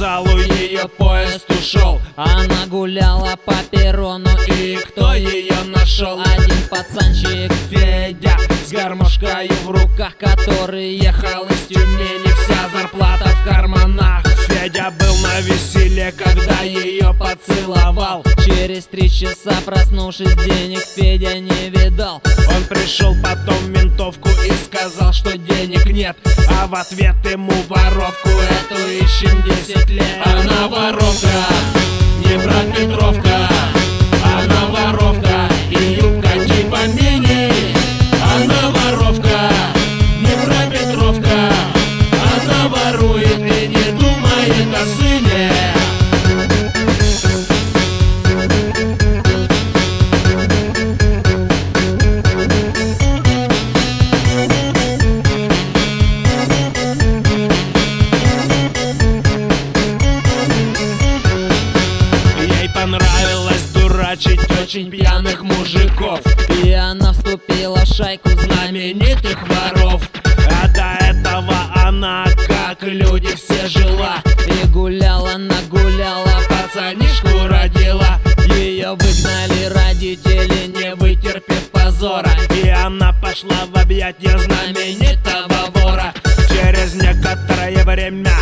Вокзалу, ее поезд ушел. Она гуляла по перрону И кто ее нашел? Один пацанчик Федя с гармошкой в руках Который ехал из Тюмени, вся зарплата в карманах. Федя был на веселе, когда ее поцеловал. Через три часа проснувшись денег Федя не видал. Он пришел потом в ментовку и сказал, что денег нет. А в ответ ему воровку эту ищем 10 лет. Она воровка, понравилось дурачить очень пьяных мужиков. И она вступила в шайку Знаменитых воров. А до этого она, как люди, все жила. И гуляла, нагуляла Пацанишку родила. Ее выгнали родители, не вытерпев позора. И она пошла в объятия знаменитого вора. Через некоторое время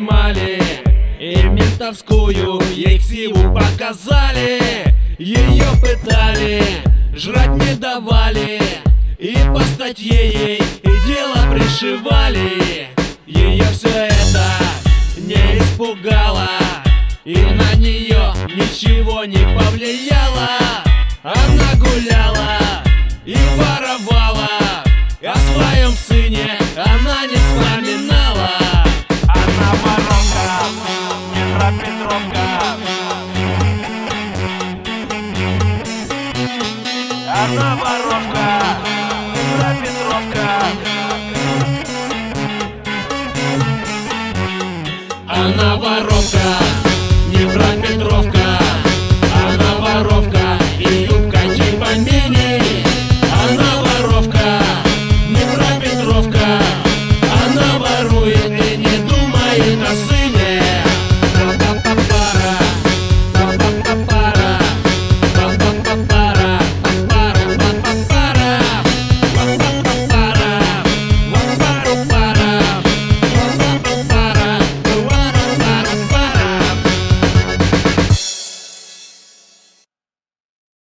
поймали И ментовскую ей ксиву показали. Ее пытали, жрать не давали. И по статье ей и дело пришивали. Ее все это не испугало. И на нее ничего не повлияло. Она гуляла и воровала Она воровка, Петра Петровка. Она воровка,